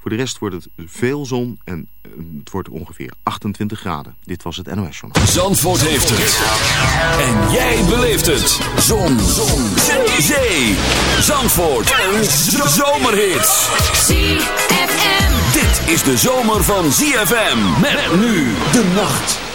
Voor de rest wordt het veel zon en eh, het wordt ongeveer 28 graden. Dit was het NOS Journal. Zandvoort heeft het. En jij beleeft het. Zon. zon. Zee. zee. Zandvoort. Een zomerhit. ZFM. Dit is de zomer van ZFM. Met nu de nacht.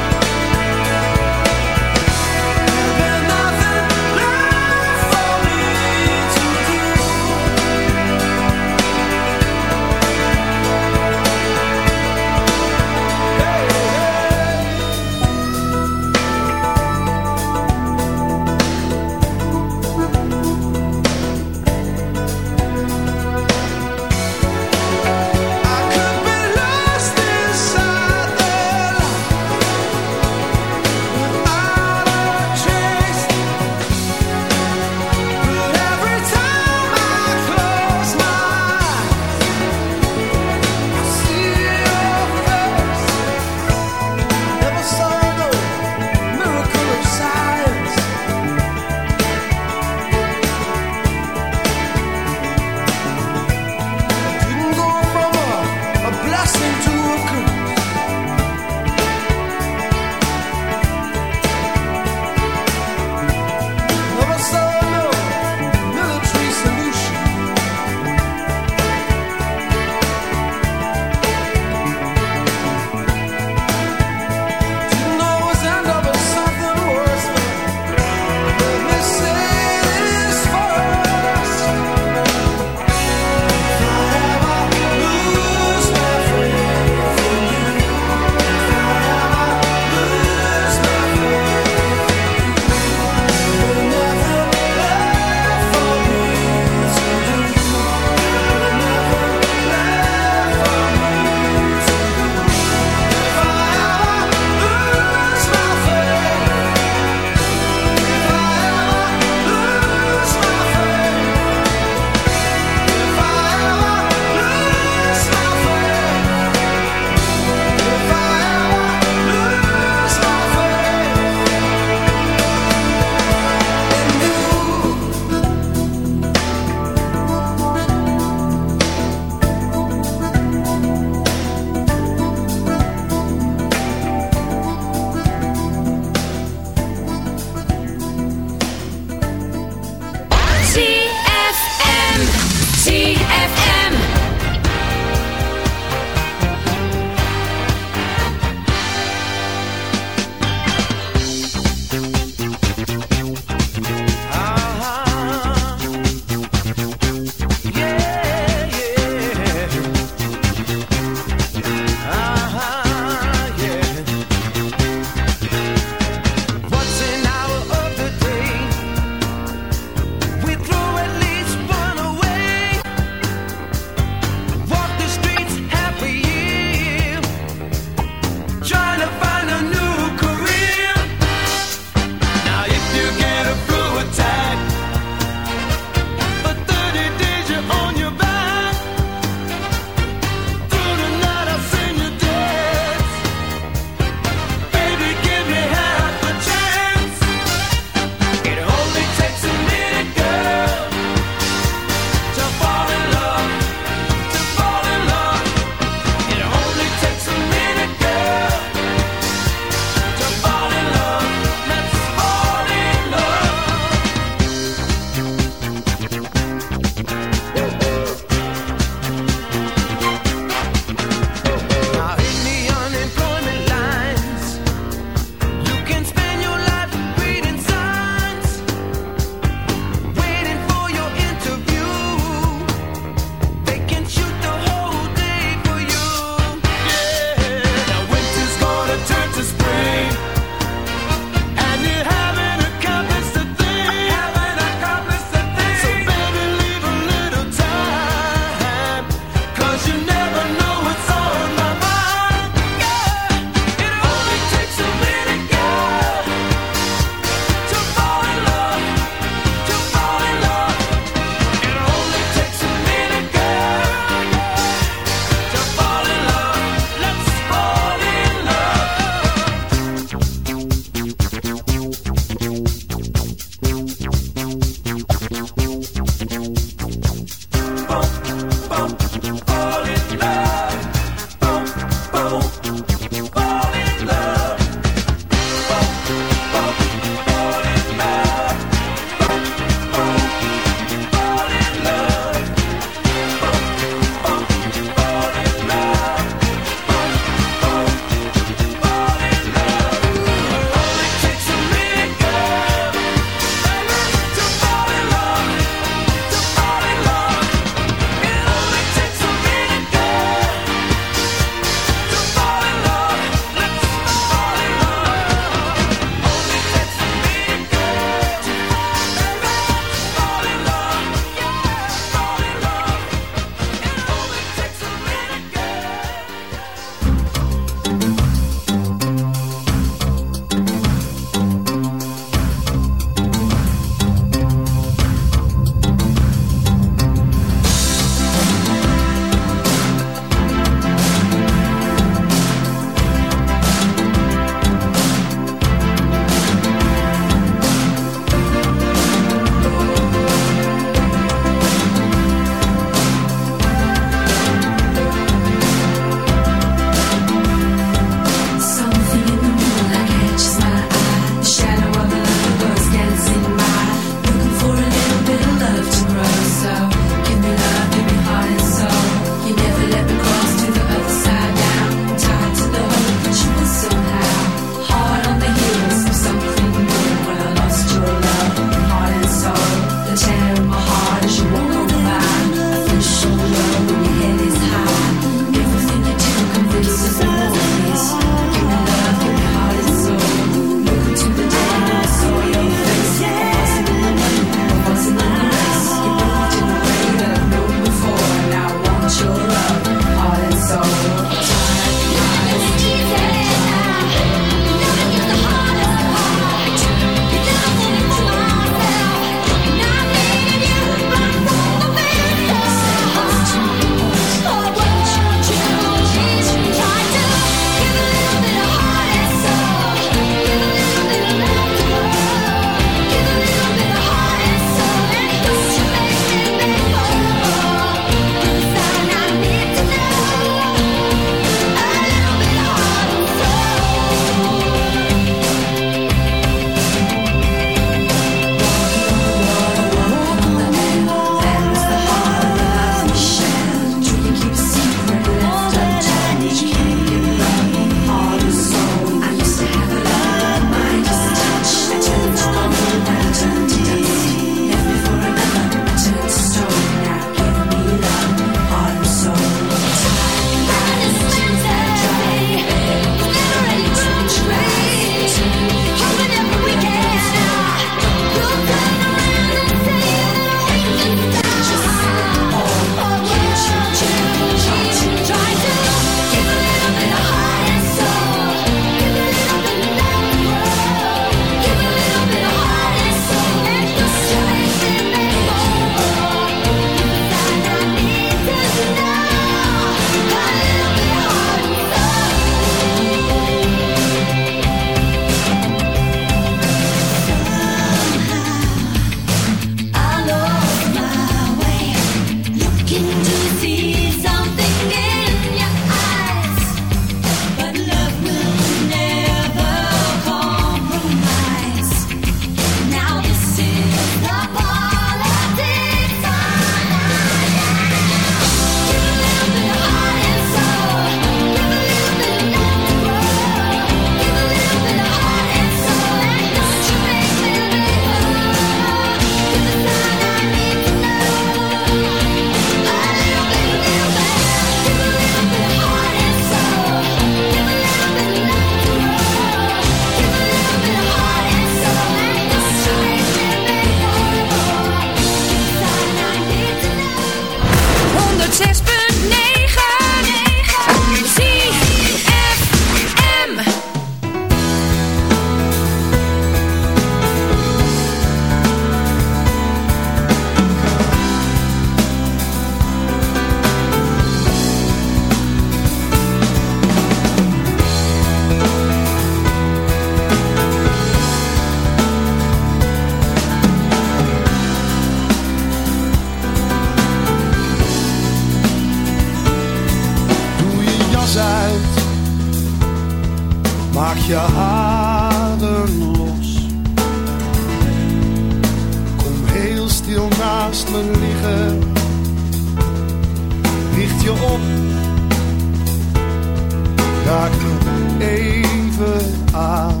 even aan.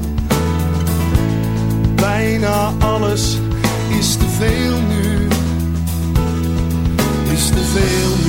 Bijna alles is te veel nu, is te veel nu.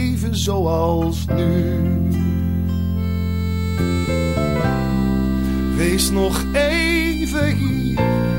Even zoals nu. Wees nog even hier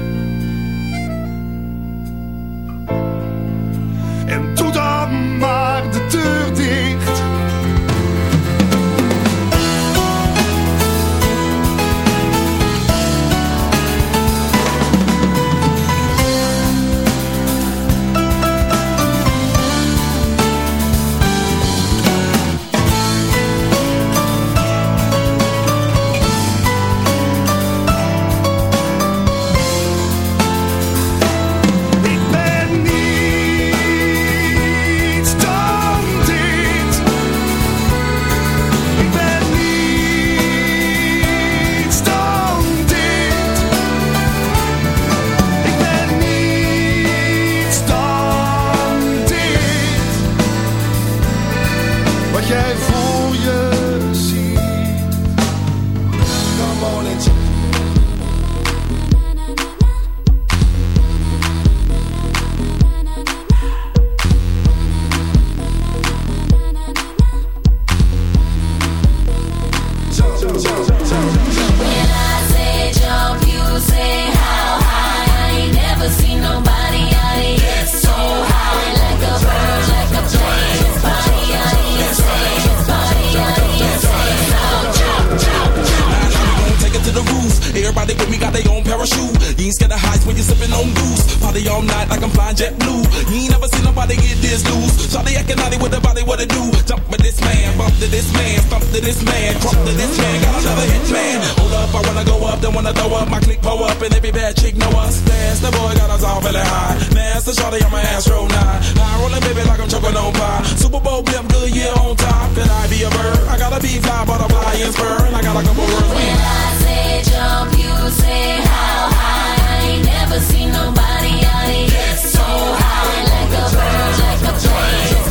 and every bad chick know us. Dance, the boy got us all really high. Nasty shorty on my ass, roll nine. High rolling, baby, like I'm choking on pie. Super Bowl blimp, good year on top. Could I be a bird? I gotta be I'm flying spur. And I got a couple words. When I say jump, you say how high. I ain't never seen nobody out here so high. Like a bird, like a plane.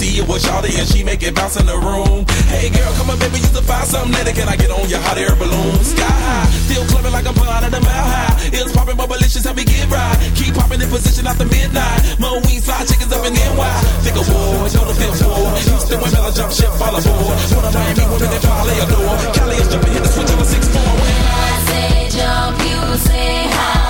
see it was Shawty and she make it bounce in the room. Hey girl, come on, baby, you can find something that can I get on your hot air balloon? Sky high, still clubbing like I'm blind at a mile high. It's popping, but malicious, help me get right. Keep popping in position after midnight. Mo wings fly, chickens up in NY. Think of war, know the fifth war. Houston when Bella jump ship, fall aboard. One of Miami women in parlay adore. Cali is jumping, hit the switch on the six four. When I say jump, you say how.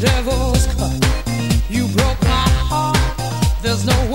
Devil's cut. You broke my heart. There's no